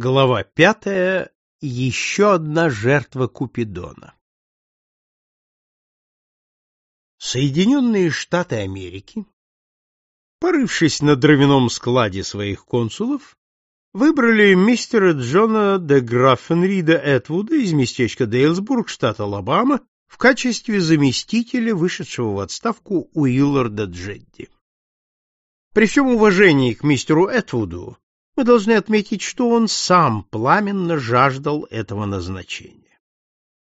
Глава пятая. Еще одна жертва Купидона. Соединенные Штаты Америки, порывшись на дровяном складе своих консулов, выбрали мистера Джона де Граффенрида Этвуда из местечка Дейлсбург, штат Алабама, в качестве заместителя вышедшего в отставку Уилларда Джедди. При всем уважении к мистеру Этвуду, мы должны отметить, что он сам пламенно жаждал этого назначения.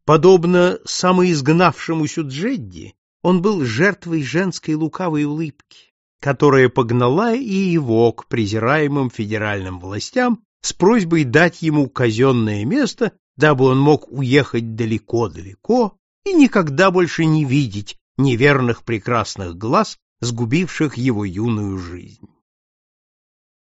Подобно самоизгнавшемуся Джедди, он был жертвой женской лукавой улыбки, которая погнала и его к презираемым федеральным властям с просьбой дать ему казенное место, дабы он мог уехать далеко-далеко и никогда больше не видеть неверных прекрасных глаз, сгубивших его юную жизнь.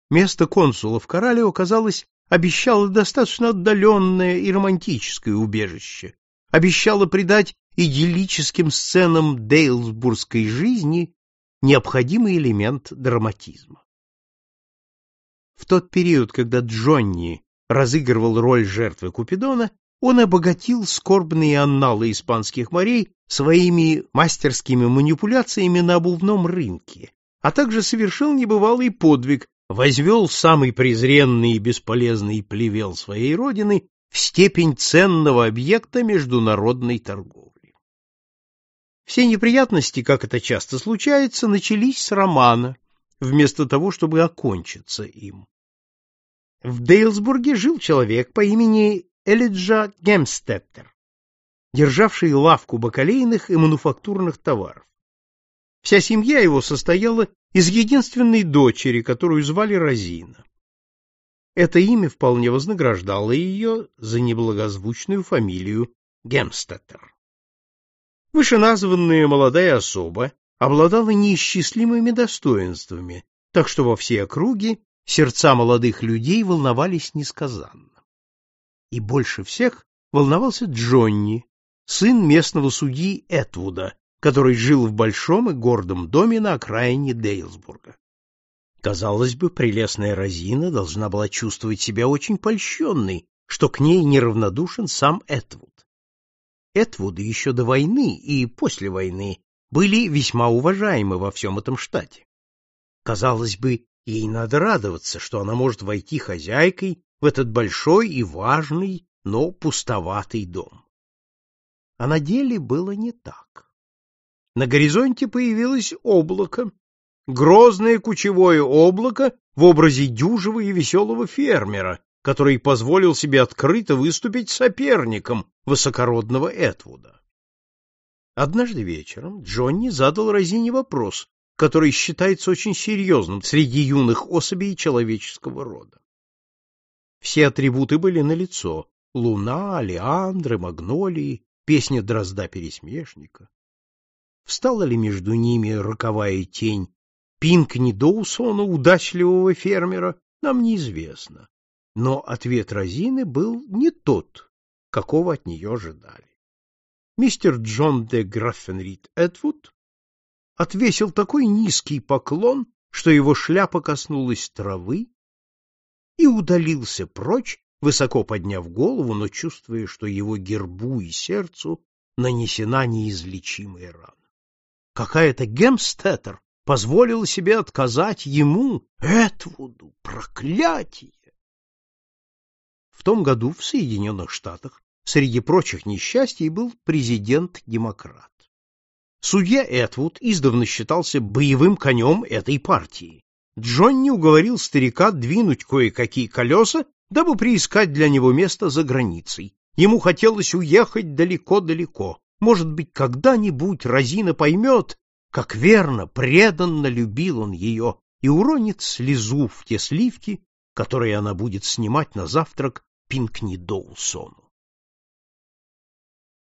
Место консула в Корале оказалось обещало достаточно отдаленное и романтическое убежище, обещало придать идиллическим сценам дейлсбургской жизни необходимый элемент драматизма. В тот период, когда Джонни разыгрывал роль жертвы Купидона, он обогатил скорбные анналы испанских морей своими мастерскими манипуляциями на обувном рынке, а также совершил небывалый подвиг, возвел самый презренный и бесполезный плевел своей родины в степень ценного объекта международной торговли. Все неприятности, как это часто случается, начались с романа, вместо того, чтобы окончиться им. В Дейлсбурге жил человек по имени Элиджа Гемстеттер, державший лавку бакалейных и мануфактурных товаров. Вся семья его состояла из единственной дочери, которую звали Розина. Это имя вполне вознаграждало ее за неблагозвучную фамилию Гемстеттер. Вышеназванная молодая особа обладала неисчислимыми достоинствами, так что во всей округе сердца молодых людей волновались несказанно. И больше всех волновался Джонни, сын местного судьи Этвуда, который жил в большом и гордом доме на окраине Дейлсбурга. Казалось бы, прелестная Розина должна была чувствовать себя очень польщенной, что к ней неравнодушен сам Этвуд. Этвуды еще до войны и после войны были весьма уважаемы во всем этом штате. Казалось бы, ей надо радоваться, что она может войти хозяйкой в этот большой и важный, но пустоватый дом. А на деле было не так. На горизонте появилось облако, грозное кучевое облако в образе дюжего и веселого фермера, который позволил себе открыто выступить соперником высокородного Этвуда. Однажды вечером Джонни задал Розине вопрос, который считается очень серьезным среди юных особей человеческого рода. Все атрибуты были налицо: луна, леандры, магнолии, песня дрозда-пересмешника. Встала ли между ними роковая тень Пинкни Доусона, удачливого фермера, нам неизвестно. Но ответ Розины был не тот, какого от нее ожидали. Мистер Джон де Граффенрид Эдвуд отвесил такой низкий поклон, что его шляпа коснулась травы, и удалился прочь, высоко подняв голову, но чувствуя, что его гербу и сердцу нанесена неизлечимая рана. Какая-то Гемстеттер позволила себе отказать ему, Этвуду, проклятие! В том году в Соединенных Штатах среди прочих несчастий был президент-демократ. Судья Этвуд издавна считался боевым конем этой партии. Джонни уговорил старика двинуть кое-какие колеса, дабы приискать для него место за границей. Ему хотелось уехать далеко-далеко. Может быть, когда-нибудь Розина поймет, как верно, преданно любил он ее и уронит слезу в те сливки, которые она будет снимать на завтрак Пинкни Доусону.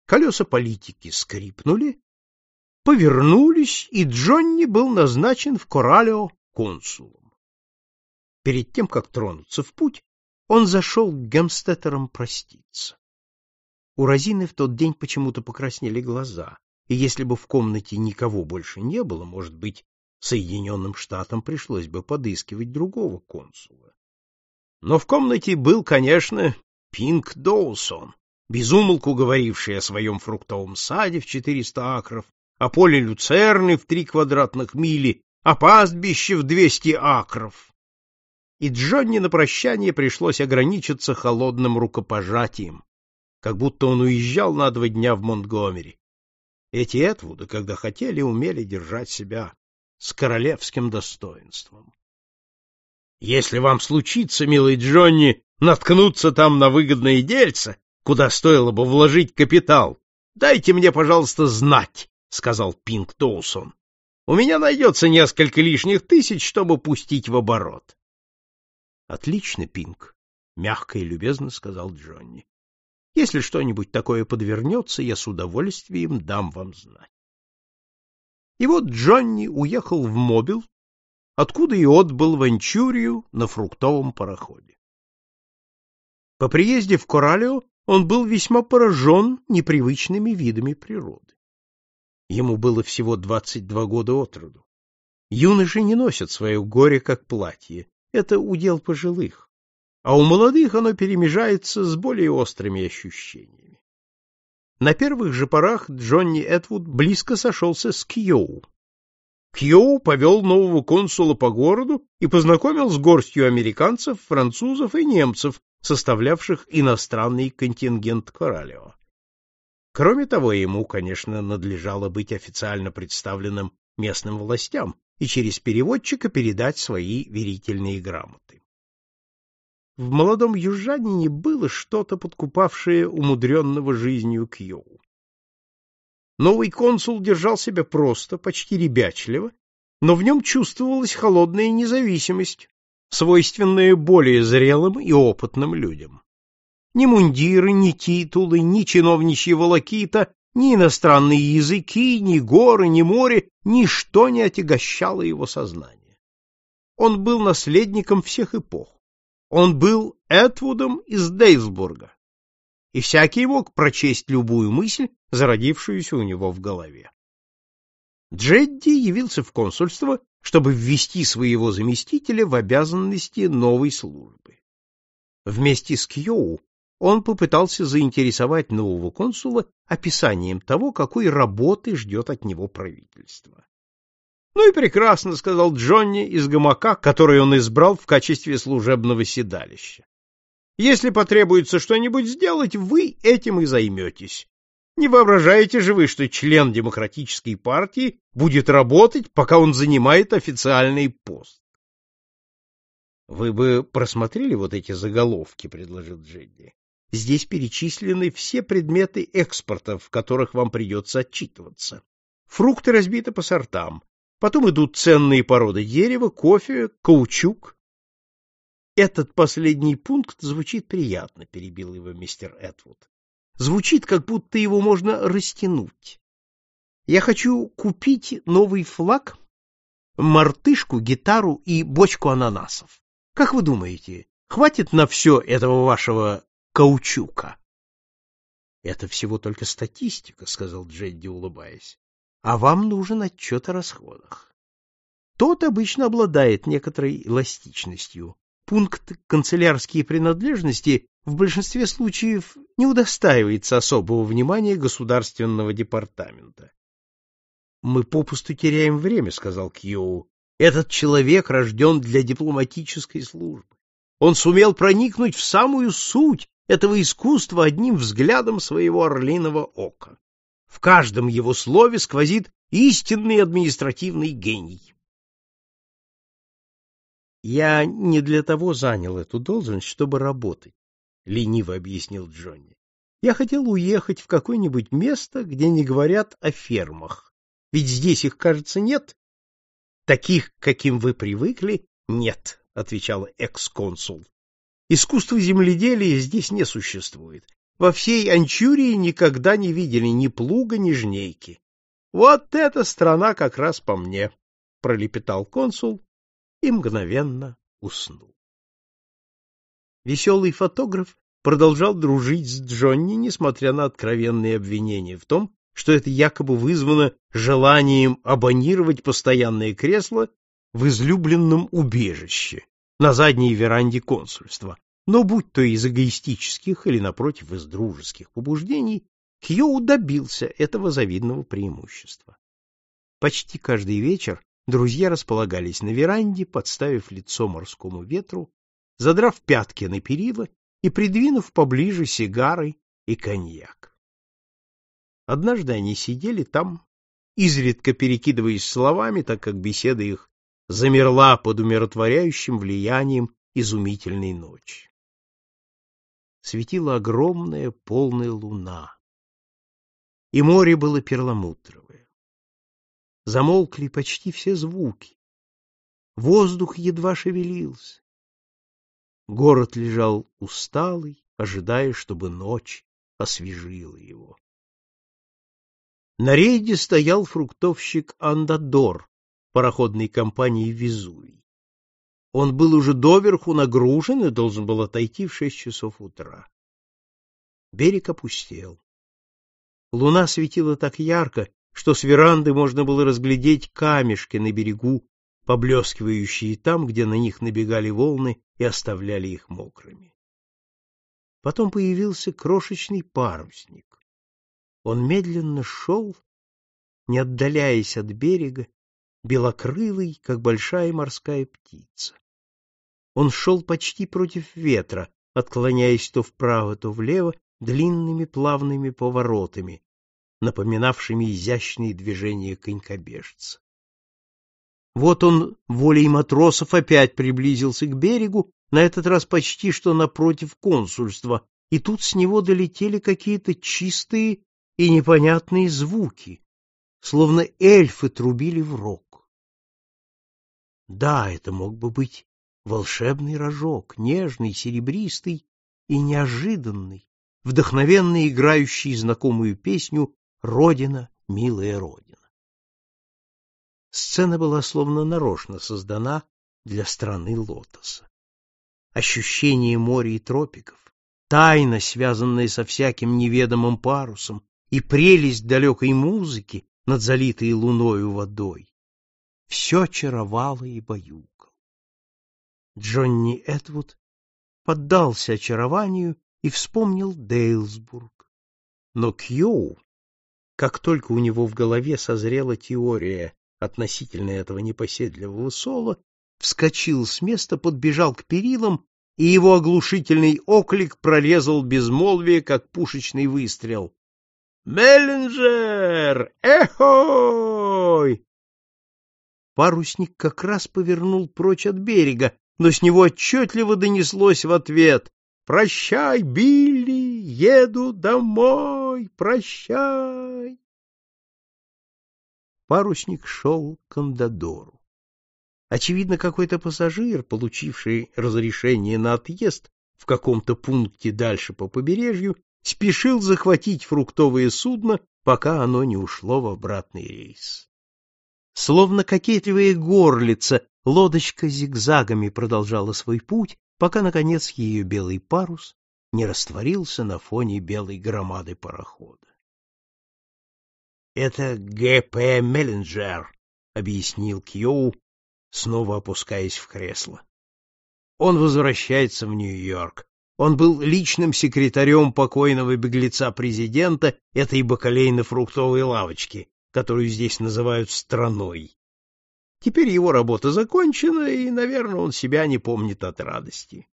Колеса политики скрипнули, повернулись, и Джонни был назначен в Коралео консулом. Перед тем, как тронуться в путь, он зашел к Гемстеттерам проститься. У Розины в тот день почему-то покраснели глаза, и если бы в комнате никого больше не было, может быть, Соединенным Штатам пришлось бы подыскивать другого консула. Но в комнате был, конечно, Пинк Доусон, безумолку говоривший о своем фруктовом саде в 400 акров, о поле люцерны в три квадратных мили, о пастбище в 200 акров. И Джонни на прощание пришлось ограничиться холодным рукопожатием, как будто он уезжал на два дня в Монтгомери. Эти Этвуды, когда хотели, умели держать себя с королевским достоинством. Если вам случится, милый Джонни, наткнуться там на выгодное дельце, куда стоило бы вложить капитал, дайте мне, пожалуйста, знать, — сказал Пинк Тоусон. У меня найдется несколько лишних тысяч, чтобы пустить в оборот. — Отлично, Пинк, — мягко и любезно сказал Джонни. — Если что-нибудь такое подвернется, я с удовольствием дам вам знать. И вот Джонни уехал в Мобил, откуда и отбыл в Анчурию на фруктовом пароходе. По приезде в Коралио он был весьма поражен непривычными видами природы. Ему было всего 22 года от роду. Юноши не носят свое горе как платье, это удел пожилых, а у молодых оно перемежается с более острыми ощущениями. На первых же порах Джонни Этвуд близко сошелся с Кьоу, Кьоу повел нового консула по городу и познакомил с горстью американцев, французов и немцев, составлявших иностранный контингент Коралио. Кроме того, ему, конечно, надлежало быть официально представленным местным властям и через переводчика передать свои верительные грамоты. В молодом южанине было что-то подкупавшее умудренного жизнью Кьоу. Новый консул держал себя просто, почти ребячливо, но в нем чувствовалась холодная независимость, свойственная более зрелым и опытным людям. Ни мундиры, ни титулы, ни чиновничья волокита, ни иностранные языки, ни горы, ни море, ничто не отягощало его сознание. Он был наследником всех эпох. Он был Этвудом из Дейлсбурга, и всякий мог прочесть любую мысль, зародившуюся у него в голове. Джедди явился в консульство, чтобы ввести своего заместителя в обязанности новой службы. Вместе с Кьоу он попытался заинтересовать нового консула описанием того, какой работы ждет от него правительство. «Ну и прекрасно», — сказал Джонни из гамака, который он избрал в качестве служебного седалища. Если потребуется что-нибудь сделать, вы этим и займетесь. Не воображаете же вы, что член демократической партии будет работать, пока он занимает официальный пост? Вы бы просмотрели вот эти заголовки, предложил Джедди. Здесь перечислены все предметы экспорта, в которых вам придется отчитываться. Фрукты разбиты по сортам. Потом идут ценные породы дерева, кофе, каучук, этот последний пункт звучит приятно, перебил его мистер Этвуд. Звучит, как будто его можно растянуть. Я хочу купить новый флаг, мартышку, гитару и бочку ананасов. Как вы думаете, хватит на все этого вашего каучука? Это всего только статистика, сказал Джедди, улыбаясь. А вам нужен отчет о расходах. Тот обычно обладает некоторой эластичностью пункт канцелярские принадлежности в большинстве случаев не удостаивается особого внимания государственного департамента. Мы попусту теряем время, сказал Кьоу. Этот человек рожден для дипломатической службы. Он сумел проникнуть в самую суть этого искусства одним взглядом своего орлиного ока. В каждом его слове сквозит истинный административный гений. Я не для того занял эту должность, чтобы работать, лениво объяснил Джонни. Я хотел уехать в какое-нибудь место, где не говорят о фермах. Ведь здесь их, кажется, нет. Таких, каким вы привыкли, нет, отвечал экс-консул. Искусство земледелия здесь не существует. Во всей Анчурии никогда не видели ни плуга, ни жнейки. Вот эта страна как раз по мне, пролепетал консул и мгновенно уснул. Веселый фотограф продолжал дружить с Джонни, несмотря на откровенные обвинения в том, что это якобы вызвано желанием абонировать постоянное кресло в излюбленном убежище, на задней веранде консульства, но будь то из эгоистических или, напротив, из дружеских побуждений, Кьюу добился этого завидного преимущества. Почти каждый вечер друзья располагались на веранде, подставив лицо морскому ветру, задрав пятки на перила и придвинув поближе сигары и коньяк. Однажды они сидели там, изредка перекидываясь словами, так как беседа их замерла под умиротворяющим влиянием изумительной ночи. Светила огромная полная луна, и море было перламутровое. Замолкли почти все звуки. Воздух едва шевелился. Город лежал усталый, ожидая, чтобы ночь освежила его. На рейде стоял фруктовщик Андадор пароходной компании Везувий. Он был уже доверху нагружен и должен был отойти в шесть часов утра. Берег опустел. Луна светила так ярко, что с веранды можно было разглядеть камешки на берегу, поблескивающие там, где на них набегали волны и оставляли их мокрыми. Потом появился крошечный парусник. Он медленно шел, не отдаляясь от берега, белокрылый, как большая морская птица. Он шел почти против ветра, отклоняясь то вправо, то влево длинными плавными поворотами, напоминавшими изящные движения конькобежца. Вот он волей матросов опять приблизился к берегу, на этот раз почти что напротив консульства, и тут с него долетели какие-то чистые и непонятные звуки, словно эльфы трубили в рог. Да, это мог бы быть волшебный рожок, нежный, серебристый и неожиданный, вдохновенно играющий знакомую песню «Родина, милая Родина». Сцена была словно нарочно создана для страны лотоса. Ощущение моря и тропиков, тайна, связанная со всяким неведомым парусом, и прелесть далекой музыки над залитой луною водой. Все очаровало и баюкал. Джонни Этвуд поддался очарованию и вспомнил Дейлсбург. Но Кью, как только у него в голове созрела теория относительно этого непоседливого соло, вскочил с места, подбежал к перилам, и его оглушительный оклик прорезал безмолвие, как пушечный выстрел. Меллинджер! Эхой! Парусник как раз повернул прочь от берега, но с него отчетливо донеслось в ответ «Прощай, Билли, еду домой, прощай!» Парусник шел к Андадору. Очевидно, какой-то пассажир, получивший разрешение на отъезд в каком-то пункте дальше по побережью, спешил захватить фруктовое судно, пока оно не ушло в обратный рейс. Словно кокетливая горлица, лодочка зигзагами продолжала свой путь, пока, наконец, ее белый парус не растворился на фоне белой громады парохода. — Это Г.П. Меллинджер, — объяснил Кьоу, снова опускаясь в кресло. — Он возвращается в Нью-Йорк. Он был личным секретарем покойного беглеца-президента этой бакалейно-фруктовой лавочки, которую здесь называют страной. Теперь его работа закончена, и, наверное, он себя не помнит от радости.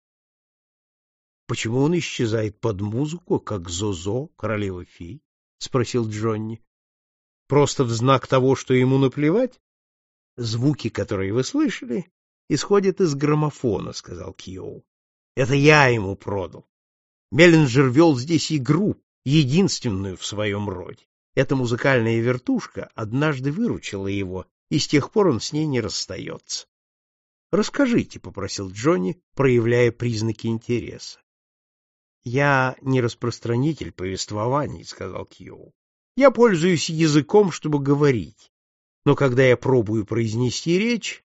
— Почему он исчезает под музыку, как Зозо, королева фей? — спросил Джонни. — Просто в знак того, что ему наплевать? — Звуки, которые вы слышали, исходят из граммофона, — сказал Кьоу. Это я ему продал. Меллинджер вел здесь игру, единственную в своем роде. Эта музыкальная вертушка однажды выручила его, и с тех пор он с ней не расстается. «Расскажите», — попросил Джонни, проявляя признаки интереса. «Я не распространитель повествований», — сказал Кьюл. «Я пользуюсь языком, чтобы говорить. Но когда я пробую произнести речь,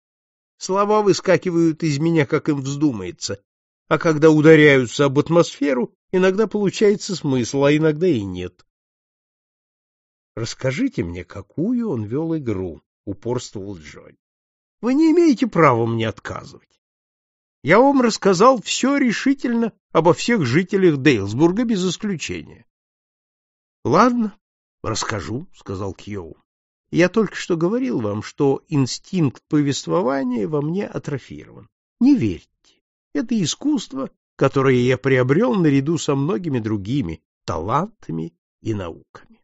слова выскакивают из меня, как им вздумается, а когда ударяются об атмосферу, иногда получается смысл, а иногда и нет. Расскажите мне, какую он вел игру, упорствовал Джонни. Вы не имеете права мне отказывать. Я вам рассказал все решительно обо всех жителях Дейлсбурга без исключения. — Ладно, расскажу, — сказал Кьоу. — Я только что говорил вам, что инстинкт повествования во мне атрофирован. Не верьте. Это искусство, которое я приобрел наряду со многими другими талантами и науками.